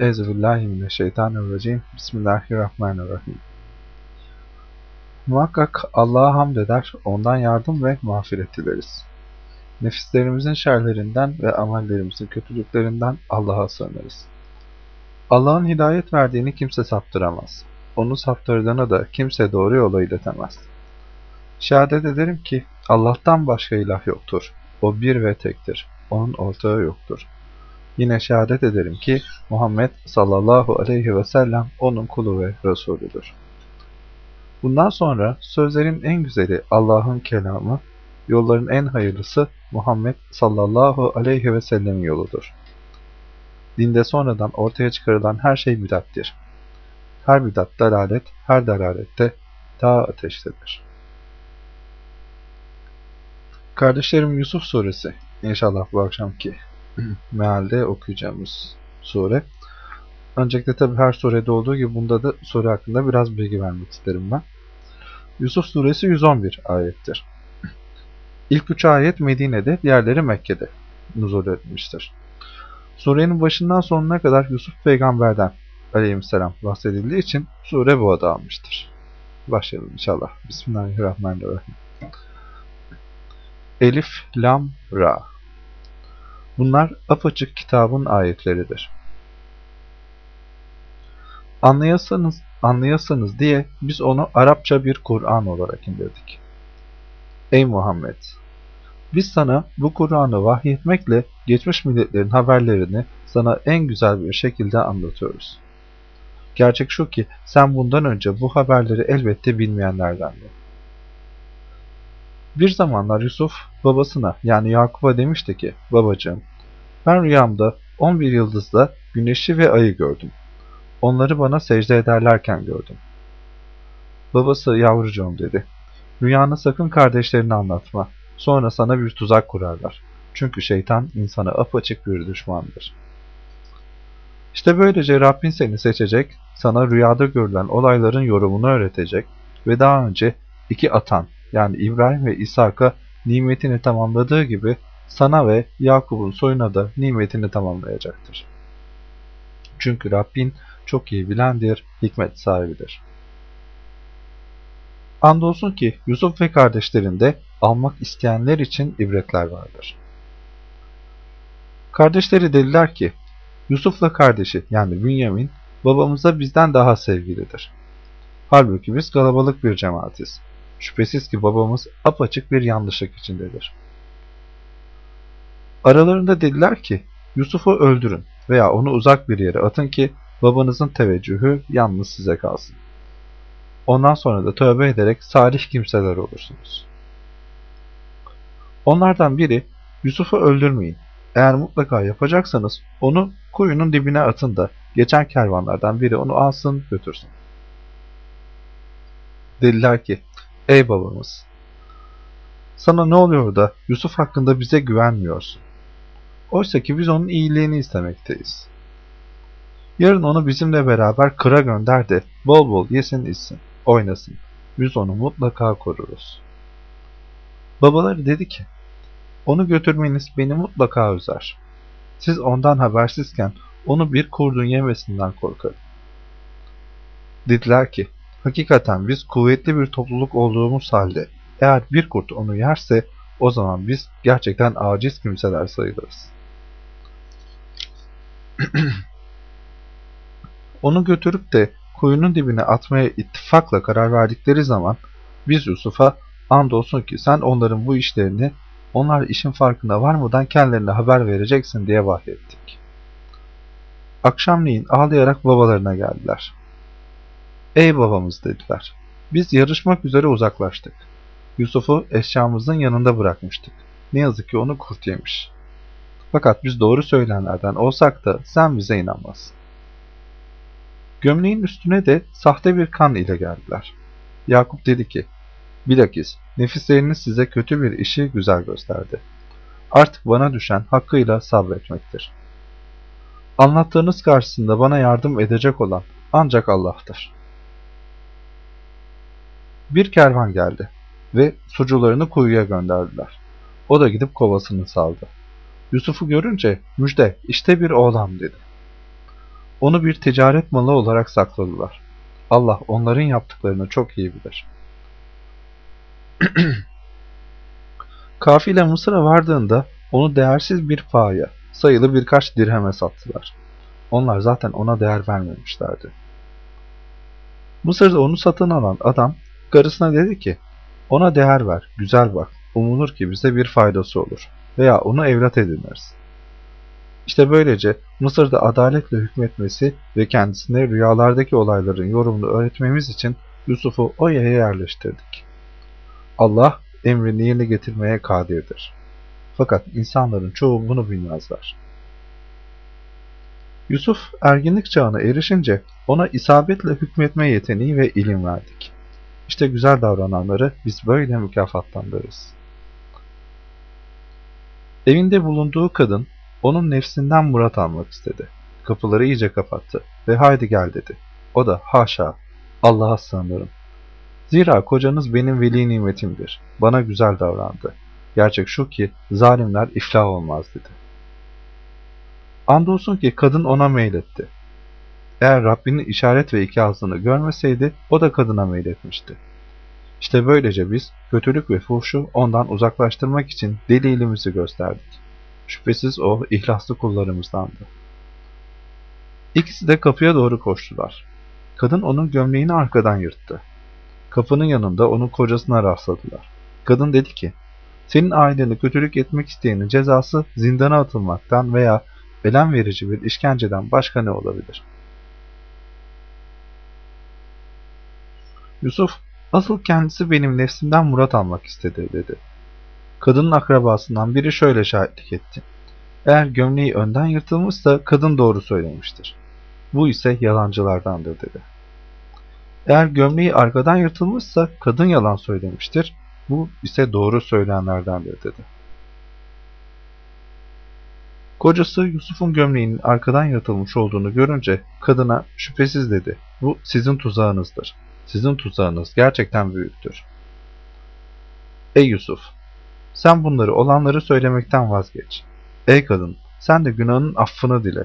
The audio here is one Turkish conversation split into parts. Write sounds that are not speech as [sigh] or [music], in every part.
Euzubillahimineşşeytanirracim. Bismillahirrahmanirrahim. Muhakkak Allah'a hamd eder, ondan yardım ve mağfiret dileriz. Nefislerimizin şerlerinden ve amellerimizin kötülüklerinden Allah'a sığınırız. Allah'ın hidayet verdiğini kimse saptıramaz. Onu saptırdığını da kimse doğru yola iletemez. Şehadet ederim ki Allah'tan başka ilah yoktur. O bir ve tektir. Onun ortağı yoktur. Yine şehadet ederim ki Muhammed sallallahu aleyhi ve sellem onun kulu ve Resulüdür. Bundan sonra sözlerin en güzeli Allah'ın kelamı, yolların en hayırlısı Muhammed sallallahu aleyhi ve sellemin yoludur. Dinde sonradan ortaya çıkarılan her şey bidattir. Her bidat dalalet, her dalalette daha ateştedir. Kardeşlerim Yusuf suresi inşallah bu akşamki mealde okuyacağımız sure. Öncelikle tabi her surede olduğu gibi bunda da sure hakkında biraz bilgi vermek isterim ben. Yusuf suresi 111 ayettir. İlk üç ayet Medine'de, diğerleri Mekke'de nuzul etmiştir. Surenin başından sonuna kadar Yusuf peygamberden aleyhisselam bahsedildiği için sure bu adı almıştır. Başlayalım inşallah. Bismillahirrahmanirrahim. Elif, Lam, Ra Bunlar apaçık kitabın ayetleridir. Anlayasanız, anlayasanız diye biz onu Arapça bir Kur'an olarak indirdik. Ey Muhammed! Biz sana bu Kur'an'ı vahyetmekle geçmiş milletlerin haberlerini sana en güzel bir şekilde anlatıyoruz. Gerçek şu ki sen bundan önce bu haberleri elbette bilmeyenlerdendin. Bir zamanlar Yusuf babasına yani Yakup'a demişti ki, babacığım ben rüyamda 11 yıldızla güneşi ve ayı gördüm. Onları bana secde ederlerken gördüm. Babası yavrucuğum dedi. Rüyanı sakın kardeşlerine anlatma. Sonra sana bir tuzak kurarlar. Çünkü şeytan insana apaçık bir düşmandır. İşte böylece Rabbin seni seçecek, sana rüyada görülen olayların yorumunu öğretecek ve daha önce iki atan yani İbrahim ve İshak'a nimetini tamamladığı gibi sana ve Yakup'un soyuna da nimetini tamamlayacaktır. Çünkü Rabbin çok iyi bilendir, hikmet sahibidir. Andolsun ki Yusuf ve kardeşlerinde almak isteyenler için ibretler vardır. Kardeşleri dediler ki, Yusuf'la kardeşi yani Bünyamin babamıza bizden daha sevgilidir. Halbuki biz kalabalık bir cemaatiz. Şüphesiz ki babamız apaçık bir yanlışlık içindedir. Aralarında dediler ki, Yusuf'u öldürün veya onu uzak bir yere atın ki babanızın teveccühü yalnız size kalsın. Ondan sonra da tövbe ederek salih kimseler olursunuz. Onlardan biri, Yusuf'u öldürmeyin. Eğer mutlaka yapacaksanız onu kuyunun dibine atın da geçen kervanlardan biri onu alsın götürsün. Dediler ki, ey babamız, sana ne oluyor da Yusuf hakkında bize güvenmiyorsun? Oysa ki biz onun iyiliğini istemekteyiz. Yarın onu bizimle beraber kıra gönder de bol bol yesin içsin, oynasın. Biz onu mutlaka koruruz. Babaları dedi ki, onu götürmeniz beni mutlaka üzer. Siz ondan habersizken onu bir kurdun yemesinden korkarım. Dediler ki, hakikaten biz kuvvetli bir topluluk olduğumuz halde eğer bir kurt onu yerse o zaman biz gerçekten aciz kimseler sayılırız. [clears throat] Onu götürüp de kuyunun dibine atmaya ittifakla karar verdikleri zaman biz Yusuf'a andolsun ki sen onların bu işlerini onlar işin farkında varmadan kendilerine haber vereceksin diye vahyettik. Akşamleyin ağlayarak babalarına geldiler. Ey babamız dediler. Biz yarışmak üzere uzaklaştık. Yusuf'u eşyamızın yanında bırakmıştık. Ne yazık ki onu kurt yemiş. Fakat biz doğru söyleyenlerden olsak da sen bize inanmazsın. Gömleğin üstüne de sahte bir kan ile geldiler. Yakup dedi ki, bilakis nefisleriniz size kötü bir işi güzel gösterdi. Artık bana düşen hakkıyla sabretmektir. Anlattığınız karşısında bana yardım edecek olan ancak Allah'tır. Bir kervan geldi ve sucularını kuyuya gönderdiler. O da gidip kovasını saldı. Yusuf'u görünce müjde işte bir oğlan dedi. Onu bir ticaret malı olarak sakladılar. Allah onların yaptıklarını çok iyi bilir. [clears throat] Kafile Mısır'a vardığında onu değersiz bir paya, sayılı birkaç dirheme sattılar. Onlar zaten ona değer vermemişlerdi. Mısır'da onu satın alan adam karısına dedi ki, ona değer ver, güzel bak, umulur ki bize bir faydası olur veya onu evlat ediniriz. İşte böylece Mısır'da adaletle hükmetmesi ve kendisine rüyalardaki olayların yorumunu öğretmemiz için Yusuf'u o yaya yerleştirdik. Allah emrini yerine getirmeye kadirdir. Fakat insanların çoğu bunu bilmezler. Yusuf erginlik çağına erişince ona isabetle hükmetme yeteneği ve ilim verdik. İşte güzel davrananları biz böyle mükafatlandırırız. Evinde bulunduğu kadın onun nefsinden murat almak istedi. Kapıları iyice kapattı ve haydi gel dedi. O da haşa Allah'a sığınırım. Zira kocanız benim veli nimetimdir. Bana güzel davrandı. Gerçek şu ki zalimler iflah olmaz dedi. Andolsun ki kadın ona meyletti. Eğer Rabbinin işaret ve ikazını görmeseydi o da kadına meyletmişti. İşte böylece biz kötülük ve fuhşu ondan uzaklaştırmak için delilimizi gösterdik. Şüphesiz o ihlaslı kullarımızdandı. İkisi de kapıya doğru koştular. Kadın onun gömleğini arkadan yırttı. Kapının yanında onun kocasına rastladılar. Kadın dedi ki, senin aileni kötülük etmek isteyenin cezası zindana atılmaktan veya elem verici bir işkenceden başka ne olabilir? Yusuf, asıl kendisi benim nefsimden murat almak istedi dedi. Kadının akrabasından biri şöyle şahitlik etti. Eğer gömleği önden yırtılmışsa kadın doğru söylemiştir. Bu ise yalancılardandır dedi. Eğer gömleği arkadan yırtılmışsa kadın yalan söylemiştir. Bu ise doğru söyleyenlerdendir dedi. Kocası Yusuf'un gömleğinin arkadan yırtılmış olduğunu görünce kadına şüphesiz dedi. Bu sizin tuzağınızdır. Sizin tuzağınız gerçekten büyüktür. Ey Yusuf! Sen bunları olanları söylemekten vazgeç. Ey kadın! Sen de günahının affını dile.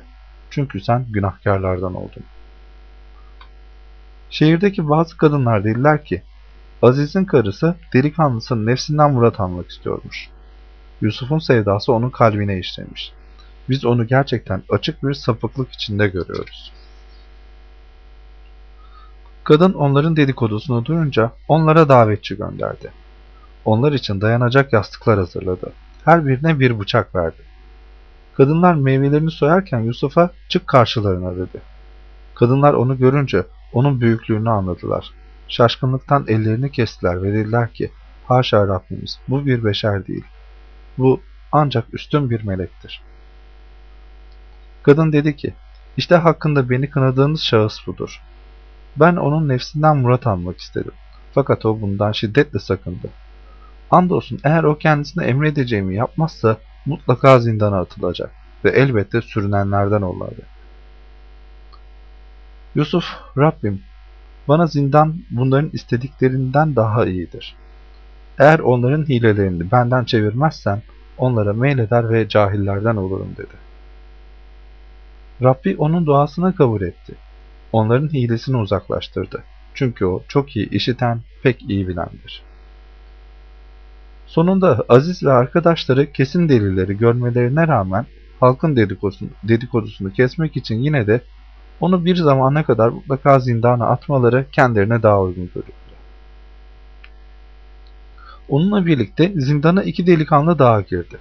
Çünkü sen günahkarlardan oldun. Şehirdeki bazı kadınlar dediler ki, Aziz'in karısı delikanlısının nefsinden murat almak istiyormuş. Yusuf'un sevdası onun kalbine işlemiş. Biz onu gerçekten açık bir sapıklık içinde görüyoruz. Kadın onların dedikodusunu duyunca onlara davetçi gönderdi. Onlar için dayanacak yastıklar hazırladı. Her birine bir bıçak verdi. Kadınlar meyvelerini soyarken Yusuf'a çık karşılarına dedi. Kadınlar onu görünce onun büyüklüğünü anladılar. Şaşkınlıktan ellerini kestiler ve dediler ki, Haşa Rabbimiz, bu bir beşer değil. Bu ancak üstün bir melektir. Kadın dedi ki, işte hakkında beni kınadığınız şahıs budur. Ben onun nefsinden murat almak istedim. Fakat o bundan şiddetle sakındı. Andolsun eğer o kendisine emredeceğimi yapmazsa mutlaka zindana atılacak ve elbette sürünenlerden olardı. Yusuf, Rabbim, bana zindan bunların istediklerinden daha iyidir. Eğer onların hilelerini benden çevirmezsen onlara meyleder ve cahillerden olurum dedi. Rabbi onun duasına kabul etti. Onların hilesini uzaklaştırdı. Çünkü o çok iyi işiten, pek iyi bilendir. Sonunda Aziz ve arkadaşları kesin delilleri görmelerine rağmen halkın dedikodusunu, dedikodusunu kesmek için yine de onu bir zamana kadar mutlaka zindana atmaları kendilerine daha uygun görüldü. Onunla birlikte zindana iki delikanlı daha girdi.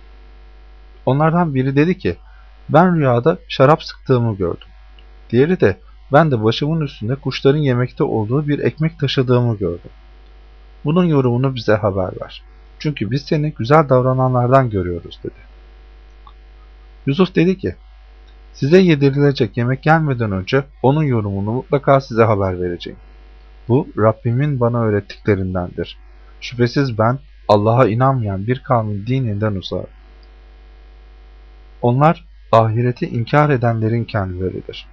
Onlardan biri dedi ki, ben rüyada şarap sıktığımı gördüm. Diğeri de, ben de başımın üstünde kuşların yemekte olduğu bir ekmek taşıdığımı gördüm. Bunun yorumunu bize haber ver. Çünkü biz seni güzel davrananlardan görüyoruz dedi. Yusuf dedi ki, size yedirilecek yemek gelmeden önce onun yorumunu mutlaka size haber vereceğim. Bu Rabbimin bana öğrettiklerindendir. Şüphesiz ben Allah'a inanmayan bir kavmin dininden uzağım. Onlar ahireti inkar edenlerin kendileridir.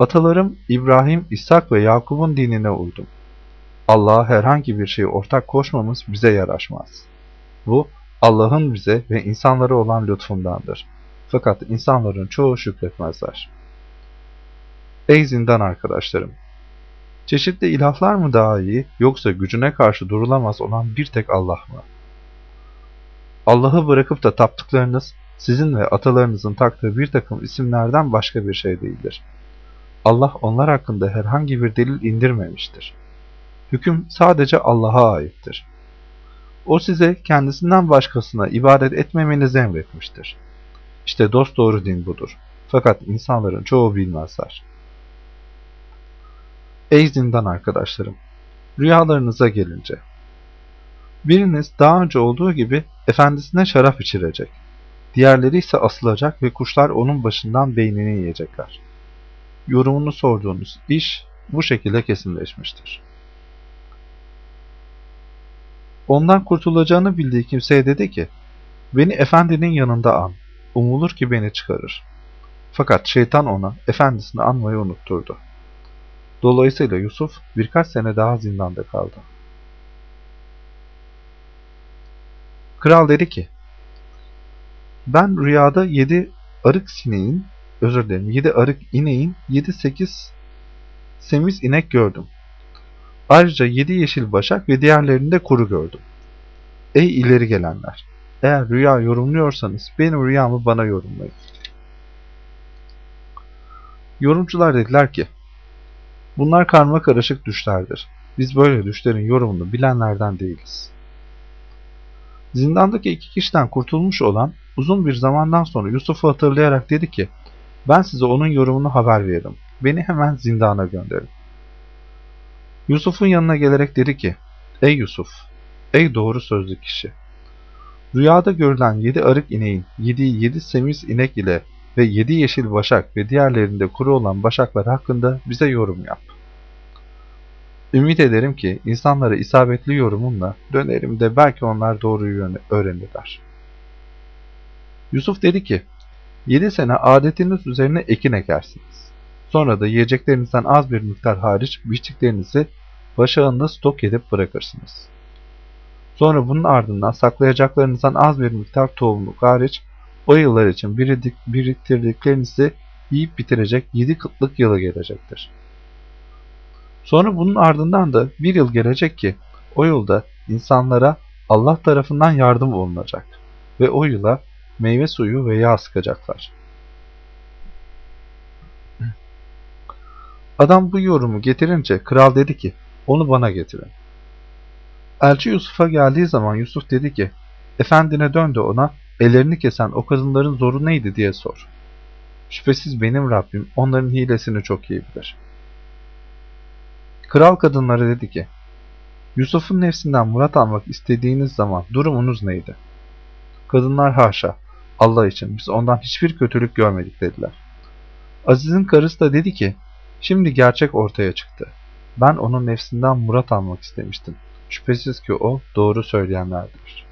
Atalarım İbrahim, İshak ve Yakup'un dinine uydum. Allah'a herhangi bir şeyi ortak koşmamız bize yaraşmaz. Bu Allah'ın bize ve insanlara olan lütfundandır. Fakat insanların çoğu şükretmezler. Ey zindan arkadaşlarım! Çeşitli ilahlar mı daha iyi yoksa gücüne karşı durulamaz olan bir tek Allah mı? Allah'ı bırakıp da taptıklarınız sizin ve atalarınızın taktığı bir takım isimlerden başka bir şey değildir. Allah onlar hakkında herhangi bir delil indirmemiştir. Hüküm sadece Allah'a aittir. O size kendisinden başkasına ibadet etmemenizi emretmiştir. İşte dosdoğru din budur. Fakat insanların çoğu bilmezler. Ey zindan arkadaşlarım! Rüyalarınıza gelince. Biriniz daha önce olduğu gibi efendisine şarap içirecek. Diğerleri ise asılacak ve kuşlar onun başından beynini yiyecekler. Yorumunu sorduğunuz iş bu şekilde kesinleşmiştir. Ondan kurtulacağını bildiği kimseye dedi ki, beni efendinin yanında an, umulur ki beni çıkarır. Fakat şeytan ona efendisini anmayı unutturdu. Dolayısıyla Yusuf birkaç sene daha zindanda kaldı. Kral dedi ki, ben rüyada yedi arık sineğin, özür dilerim, yedi arık ineğin, yedi sekiz semiz inek gördüm. Ayrıca yedi yeşil başak ve diğerlerinde kuru gördüm. Ey ileri gelenler! Eğer rüya yorumluyorsanız benim rüyamı bana yorumlayın. Yorumcular dediler ki, bunlar karma karışık düşlerdir. Biz böyle düşlerin yorumunu bilenlerden değiliz. Zindandaki iki kişiden kurtulmuş olan uzun bir zamandan sonra Yusuf'u hatırlayarak dedi ki, ben size onun yorumunu haber veririm. Beni hemen zindana gönderin. Yusuf'un yanına gelerek dedi ki, Ey Yusuf, ey doğru sözlü kişi! Rüyada görülen yedi arık ineğin yediği yedi semiz inek ile ve yedi yeşil başak ve diğerlerinde kuru olan başaklar hakkında bize yorum yap. Ümit ederim ki insanlara isabetli yorumunla dönerim de belki onlar doğruyu öğrenirler. Yusuf dedi ki, yedi sene adetiniz üzerine ekin ekersiniz. Sonra da yiyeceklerinizden az bir miktar hariç biçtiklerinizi başağında stok edip bırakırsınız. Sonra bunun ardından saklayacaklarınızdan az bir miktar tohumluk hariç o yıllar için biriktirdiklerinizi yiyip bitirecek yedi kıtlık yılı gelecektir. Sonra bunun ardından da bir yıl gelecek ki o yılda insanlara Allah tarafından yardım olunacak ve o yıla meyve suyu ve yağ sıkacaklar. Adam bu yorumu getirince kral dedi ki onu bana getirin. Elçi Yusuf'a geldiği zaman Yusuf dedi ki efendine dön de ona ellerini kesen o kadınların zoru neydi diye sor. Şüphesiz benim Rabbim onların hilesini çok iyi bilir. Kral kadınlara dedi ki, Yusuf'un nefsinden murat almak istediğiniz zaman durumunuz neydi? Kadınlar haşa, Allah için biz ondan hiçbir kötülük görmedik dediler. Aziz'in karısı da dedi ki, şimdi gerçek ortaya çıktı. Ben onun nefsinden murat almak istemiştim. Şüphesiz ki o doğru söyleyenlerdir.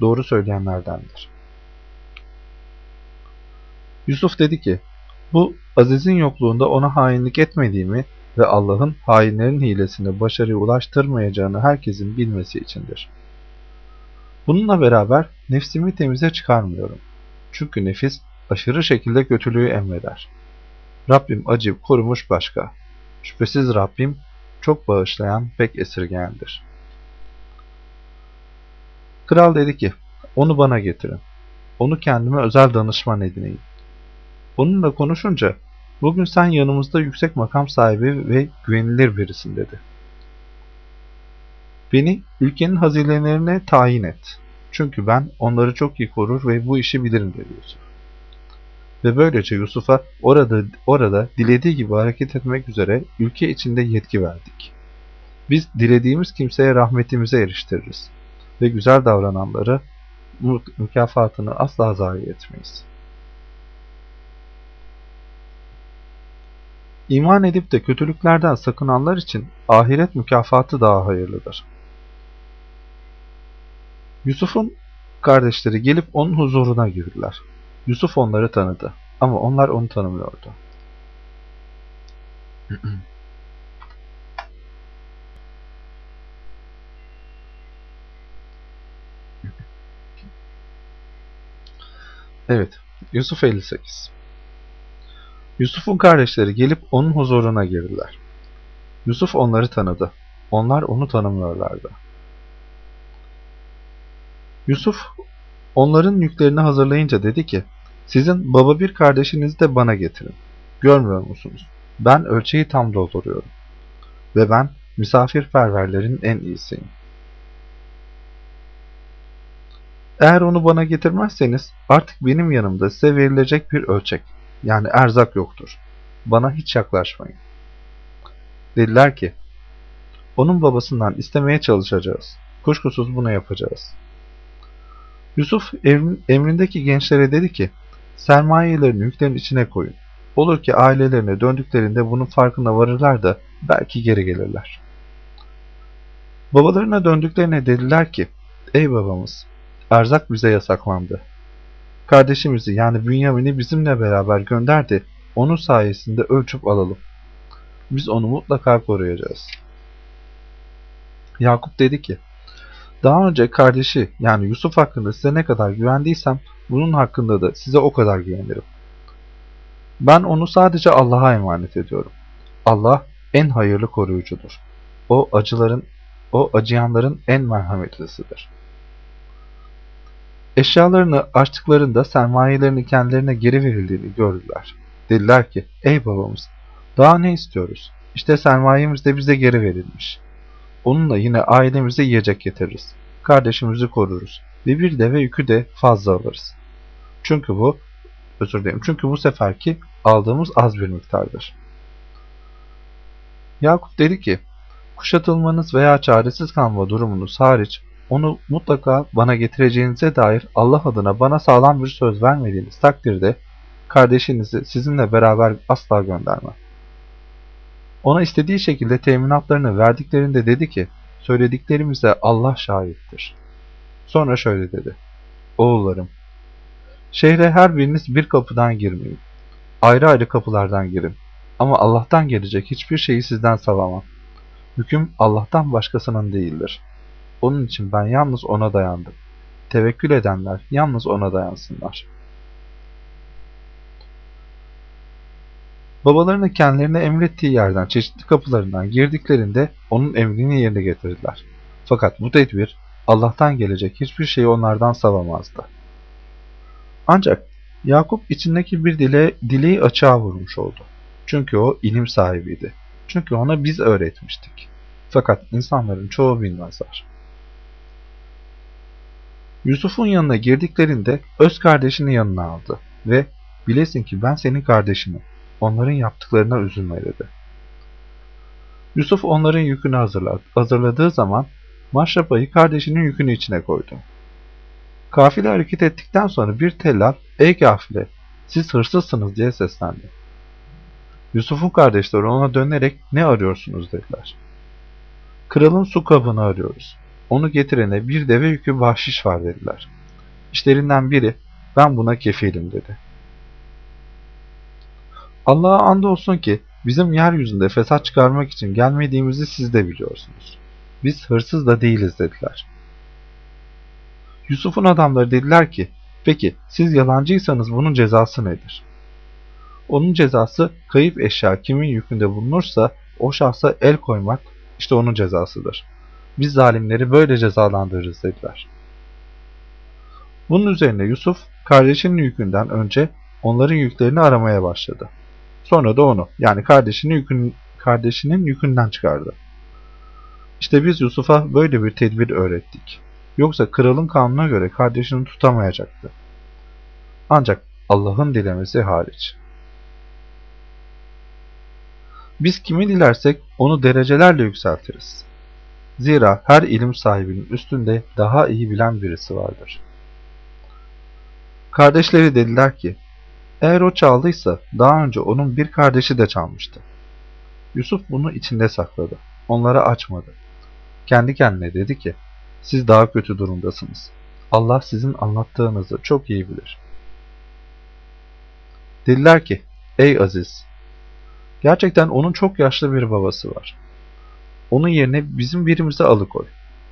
Doğru söyleyenlerdendir. Yusuf dedi ki, bu Aziz'in yokluğunda ona hainlik etmediğimi ve Allah'ın hainlerin hilesine başarıya ulaştırmayacağını herkesin bilmesi içindir. Bununla beraber nefsimi temize çıkarmıyorum. Çünkü nefis aşırı şekilde kötülüğü emreder. Rabbim acı korumuş başka. Şüphesiz Rabbim çok bağışlayan, pek esirgeyendir. Kral dedi ki, onu bana getirin. Onu kendime özel danışman edineyim. Onunla konuşunca Bugün sen yanımızda yüksek makam sahibi ve güvenilir birisin dedi. Beni ülkenin hazinelerine tayin et. Çünkü ben onları çok iyi korur ve bu işi bilirim dedi Yusuf. Ve böylece Yusuf'a orada, orada dilediği gibi hareket etmek üzere ülke içinde yetki verdik. Biz dilediğimiz kimseye rahmetimize eriştiririz ve güzel davrananları mükafatını asla zayi etmeyiz. İman edip de kötülüklerden sakınanlar için ahiret mükafatı daha hayırlıdır. Yusuf'un kardeşleri gelip onun huzuruna girdiler. Yusuf onları tanıdı ama onlar onu tanımıyordu. Evet, Yusuf 58 Yusuf'un kardeşleri gelip onun huzuruna girdiler. Yusuf onları tanıdı. Onlar onu tanımıyorlardı. Yusuf onların yüklerini hazırlayınca dedi ki, sizin baba bir kardeşinizi de bana getirin. Görmüyor musunuz? Ben ölçeği tam dolduruyorum. Ve ben misafirperverlerin en iyisiyim. Eğer onu bana getirmezseniz artık benim yanımda size verilecek bir ölçek, yani erzak yoktur. Bana hiç yaklaşmayın. Dediler ki, onun babasından istemeye çalışacağız. Kuşkusuz bunu yapacağız. Yusuf emrindeki gençlere dedi ki, sermayelerini yüklerin içine koyun. Olur ki ailelerine döndüklerinde bunun farkına varırlar da belki geri gelirler. Babalarına döndüklerine dediler ki, ey babamız, erzak bize yasaklandı. Kardeşimizi yani Bünyamin'i bizimle beraber gönderdi, onun sayesinde ölçüp alalım. Biz onu mutlaka koruyacağız. Yakup dedi ki, daha önce kardeşi yani Yusuf hakkında size ne kadar güvendiysem bunun hakkında da size o kadar güvenirim. Ben onu sadece Allah'a emanet ediyorum. Allah en hayırlı koruyucudur. O acıların, o acıyanların en merhametlisidir. Eşyalarını açtıklarında sermayelerini kendilerine geri verildiğini gördüler. Dediler ki, ey babamız, daha ne istiyoruz? İşte sermayemiz de bize geri verilmiş. Onunla yine ailemize yiyecek getiririz. Kardeşimizi koruruz. Ve bir deve yükü de fazla alırız. Çünkü bu, özür dilerim, çünkü bu seferki aldığımız az bir miktardır. Yakup dedi ki, kuşatılmanız veya çaresiz kalma durumunuz hariç onu mutlaka bana getireceğinize dair Allah adına bana sağlam bir söz vermediğiniz takdirde kardeşinizi sizinle beraber asla göndermem. Ona istediği şekilde teminatlarını verdiklerinde dedi ki, söylediklerimize Allah şahittir. Sonra şöyle dedi, oğullarım, şehre her biriniz bir kapıdan girmeyin. Ayrı ayrı kapılardan girin. Ama Allah'tan gelecek hiçbir şeyi sizden savamam. Hüküm Allah'tan başkasının değildir. Onun için ben yalnız ona dayandım. Tevekkül edenler yalnız ona dayansınlar. Babalarını kendilerine emrettiği yerden çeşitli kapılarından girdiklerinde onun emrini yerine getirdiler. Fakat bu tedbir Allah'tan gelecek hiçbir şeyi onlardan savamazdı. Ancak Yakup içindeki bir dile, dileği açığa vurmuş oldu. Çünkü o ilim sahibiydi. Çünkü ona biz öğretmiştik. Fakat insanların çoğu bilmezler. Yusuf'un yanına girdiklerinde öz kardeşini yanına aldı ve bilesin ki ben senin kardeşinim. Onların yaptıklarına üzülme dedi. Yusuf onların yükünü hazırladı. hazırladığı zaman maşrapayı kardeşinin yükünü içine koydu. Kafile hareket ettikten sonra bir tellal, ''Ey kafile, siz hırsızsınız.'' diye seslendi. Yusuf'un kardeşleri ona dönerek ''Ne arıyorsunuz?'' dediler. ''Kralın su kabını arıyoruz. Onu getirene bir deve yükü bahşiş var.'' dediler. İşlerinden biri ''Ben buna kefilim.'' dedi. Allah'a andolsun ki bizim yeryüzünde fesat çıkarmak için gelmediğimizi siz de biliyorsunuz. Biz hırsız da değiliz dediler. Yusuf'un adamları dediler ki, peki siz yalancıysanız bunun cezası nedir? Onun cezası kayıp eşya kimin yükünde bulunursa o şahsa el koymak işte onun cezasıdır. Biz zalimleri böyle cezalandırırız dediler. Bunun üzerine Yusuf kardeşinin yükünden önce onların yüklerini aramaya başladı. Sonra da onu yani kardeşinin, yükün, kardeşinin yükünden çıkardı. İşte biz Yusuf'a böyle bir tedbir öğrettik. Yoksa kralın kanuna göre kardeşini tutamayacaktı. Ancak Allah'ın dilemesi hariç. Biz kimi dilersek onu derecelerle yükseltiriz. Zira her ilim sahibinin üstünde daha iyi bilen birisi vardır. Kardeşleri dediler ki, eğer o çaldıysa daha önce onun bir kardeşi de çalmıştı. Yusuf bunu içinde sakladı. Onlara açmadı. Kendi kendine dedi ki, siz daha kötü durumdasınız. Allah sizin anlattığınızı çok iyi bilir. Dediler ki, ey Aziz, gerçekten onun çok yaşlı bir babası var. Onun yerine bizim birimizi alıkoy.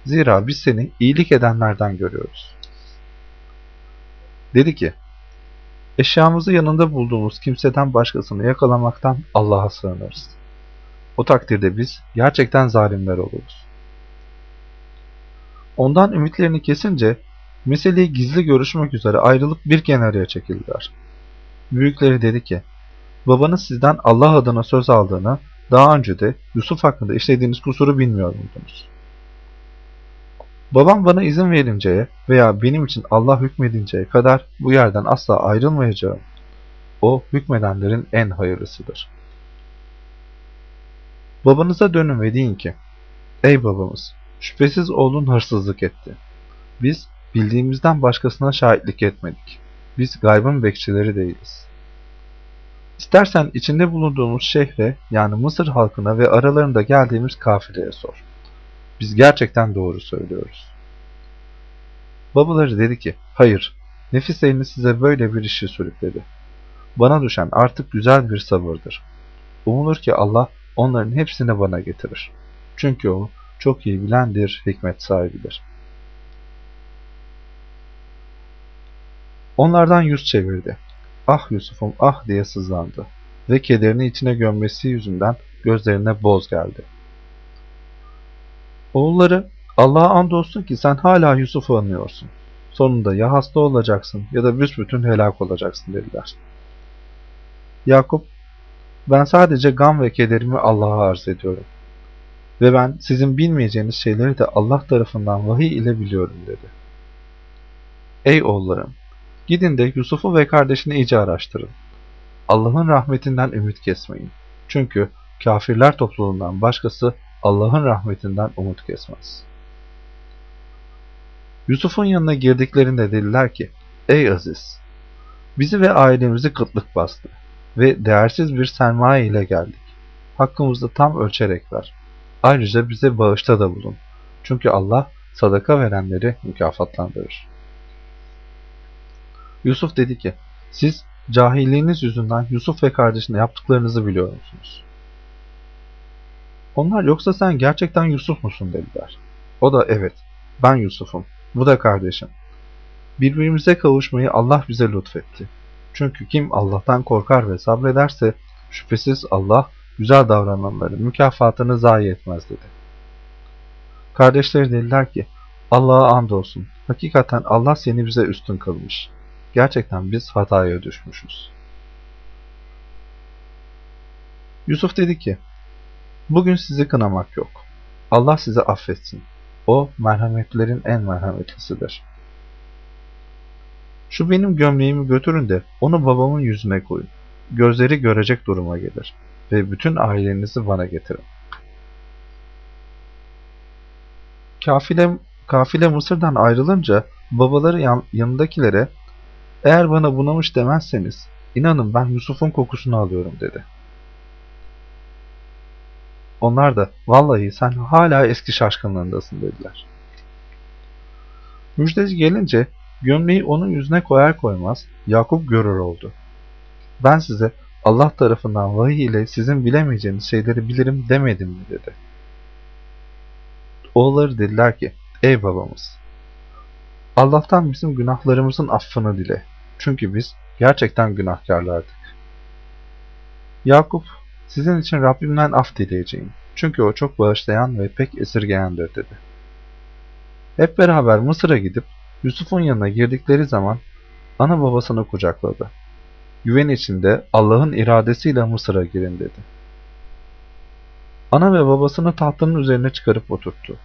Zira biz seni iyilik edenlerden görüyoruz. Dedi ki, Eşyamızı yanında bulduğumuz kimseden başkasını yakalamaktan Allah'a sığınırız. O takdirde biz gerçekten zalimler oluruz. Ondan ümitlerini kesince meseleyi gizli görüşmek üzere ayrılıp bir kenarıya çekildiler. Büyükleri dedi ki, babanız sizden Allah adına söz aldığını, daha önce de Yusuf hakkında işlediğiniz kusuru bilmiyor muydunuz? Babam bana izin verinceye veya benim için Allah hükmedinceye kadar bu yerden asla ayrılmayacağım. O hükmedenlerin en hayırlısıdır. Babanıza dönün ve deyin ki, Ey babamız, şüphesiz oğlun hırsızlık etti. Biz bildiğimizden başkasına şahitlik etmedik. Biz gaybın bekçileri değiliz. İstersen içinde bulunduğumuz şehre yani Mısır halkına ve aralarında geldiğimiz kafileye sor. Biz gerçekten doğru söylüyoruz. Babaları dedi ki, hayır, nefislerini size böyle bir işi sürükledi. Bana düşen artık güzel bir sabırdır. Umulur ki Allah onların hepsini bana getirir. Çünkü o çok iyi bilendir, hikmet sahibidir. Onlardan yüz çevirdi. Ah Yusuf'um ah diye sızlandı ve kederini içine gömmesi yüzünden gözlerine boz geldi. Oğulları, Allah'a andolsun ki sen hala Yusuf'u anıyorsun. Sonunda ya hasta olacaksın ya da büsbütün helak olacaksın dediler. Yakup, ben sadece gam ve kederimi Allah'a arz ediyorum. Ve ben sizin bilmeyeceğiniz şeyleri de Allah tarafından vahiy ile biliyorum dedi. Ey oğullarım! Gidin de Yusuf'u ve kardeşini iyice araştırın. Allah'ın rahmetinden ümit kesmeyin. Çünkü kafirler topluluğundan başkası Allah'ın rahmetinden umut kesmez. Yusuf'un yanına girdiklerinde dediler ki, Ey Aziz! Bizi ve ailemizi kıtlık bastı ve değersiz bir sermaye ile geldik. Hakkımızda tam ölçerek ver. Ayrıca bize bağışta da bulun. Çünkü Allah sadaka verenleri mükafatlandırır. Yusuf dedi ki, siz cahilliğiniz yüzünden Yusuf ve kardeşine yaptıklarınızı biliyor musunuz? Onlar yoksa sen gerçekten Yusuf musun dediler. O da evet, ben Yusuf'um, bu da kardeşim. Birbirimize kavuşmayı Allah bize lütfetti. Çünkü kim Allah'tan korkar ve sabrederse şüphesiz Allah güzel davrananların mükafatını zayi etmez dedi. Kardeşleri dediler ki Allah'a andolsun. Hakikaten Allah seni bize üstün kılmış. Gerçekten biz hataya düşmüşüz. Yusuf dedi ki Bugün sizi kınamak yok. Allah sizi affetsin. O merhametlerin en merhametlisidir. Şu benim gömleğimi götürün de onu babamın yüzüne koyun. Gözleri görecek duruma gelir ve bütün ailenizi bana getirin. Kafile, kafile Mısır'dan ayrılınca babaları yan, yanındakilere eğer bana bunamış demezseniz inanın ben Yusuf'un kokusunu alıyorum dedi. Onlar da vallahi sen hala eski şaşkınlığındasın dediler. Müjdeci gelince gömleği onun yüzüne koyar koymaz Yakup görür oldu. Ben size Allah tarafından vahiy ile sizin bilemeyeceğiniz şeyleri bilirim demedim mi dedi. Oğulları dediler ki ey babamız Allah'tan bizim günahlarımızın affını dile. Çünkü biz gerçekten günahkarlardık. Yakup sizin için Rabbimden af dileyeceğim. Çünkü o çok bağışlayan ve pek esirgeyendir dedi. Hep beraber Mısır'a gidip Yusuf'un yanına girdikleri zaman ana babasını kucakladı. Güven içinde Allah'ın iradesiyle Mısır'a girin dedi. Ana ve babasını tahtının üzerine çıkarıp oturttu.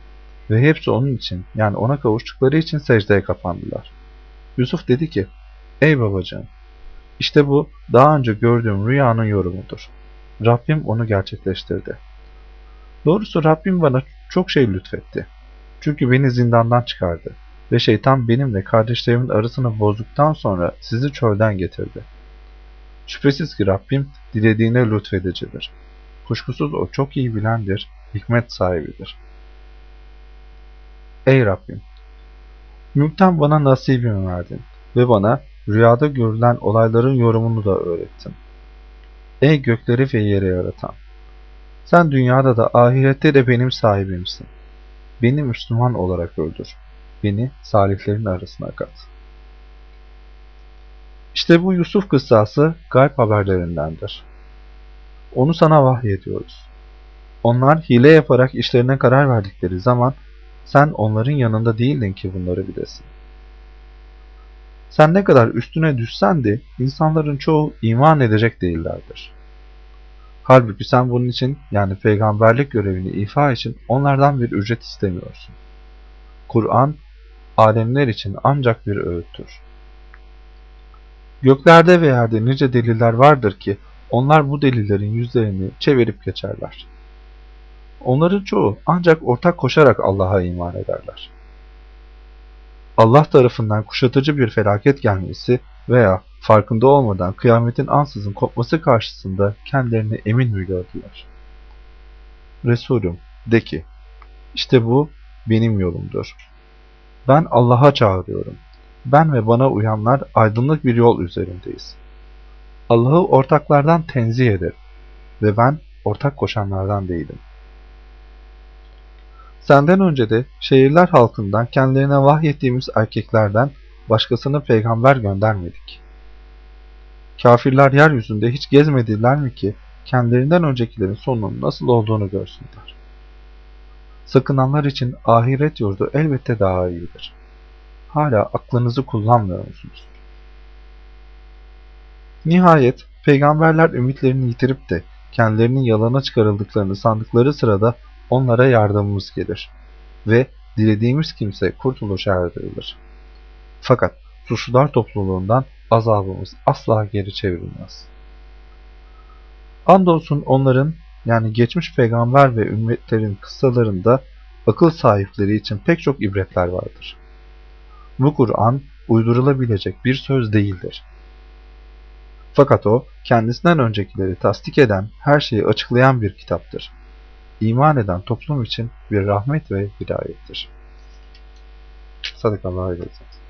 Ve hepsi onun için yani ona kavuştukları için secdeye kapandılar. Yusuf dedi ki, Ey babacığım, işte bu daha önce gördüğüm rüyanın yorumudur. Rabbim onu gerçekleştirdi. Doğrusu Rabbim bana çok şey lütfetti. Çünkü beni zindandan çıkardı ve şeytan benimle kardeşlerimin arasını bozduktan sonra sizi çölden getirdi. Şüphesiz ki Rabbim dilediğine lütfedicidir. Kuşkusuz o çok iyi bilendir, hikmet sahibidir. Ey Rabbim! Mülkten bana nasibimi verdin ve bana rüyada görülen olayların yorumunu da öğrettin. Ey gökleri ve yeri yaratan! Sen dünyada da ahirette de benim sahibimsin. Beni Müslüman olarak öldür. Beni salihlerin arasına kat. İşte bu Yusuf kıssası gayb haberlerindendir. Onu sana vahyediyoruz. Onlar hile yaparak işlerine karar verdikleri zaman sen onların yanında değildin ki bunları bilesin. Sen ne kadar üstüne düşsen de insanların çoğu iman edecek değillerdir. Halbuki sen bunun için yani peygamberlik görevini ifa için onlardan bir ücret istemiyorsun. Kur'an, alemler için ancak bir öğüttür. Göklerde ve yerde nice deliller vardır ki onlar bu delillerin yüzlerini çevirip geçerler. Onların çoğu ancak ortak koşarak Allah'a iman ederler. Allah tarafından kuşatıcı bir felaket gelmesi veya farkında olmadan kıyametin ansızın kopması karşısında kendilerini emin mi gördüler? Resulüm de ki, işte bu benim yolumdur. Ben Allah'a çağırıyorum. Ben ve bana uyanlar aydınlık bir yol üzerindeyiz. Allah'ı ortaklardan tenzih ederim ve ben ortak koşanlardan değilim. Senden önce de şehirler halkından kendilerine vahyettiğimiz erkeklerden başkasını peygamber göndermedik. Kafirler yeryüzünde hiç gezmediler mi ki kendilerinden öncekilerin sonunun nasıl olduğunu görsünler. Sakınanlar için ahiret yurdu elbette daha iyidir. Hala aklınızı kullanmıyor musunuz? Nihayet peygamberler ümitlerini yitirip de kendilerinin yalana çıkarıldıklarını sandıkları sırada onlara yardımımız gelir ve dilediğimiz kimse kurtuluşa erdirilir. Fakat suçlular topluluğundan azabımız asla geri çevrilmez. Andolsun onların yani geçmiş peygamber ve ümmetlerin kıssalarında akıl sahipleri için pek çok ibretler vardır. Bu Kur'an uydurulabilecek bir söz değildir. Fakat o kendisinden öncekileri tasdik eden, her şeyi açıklayan bir kitaptır. İman eden toplum için bir rahmet ve hidayettir. Sadakallahu aleyhi ve.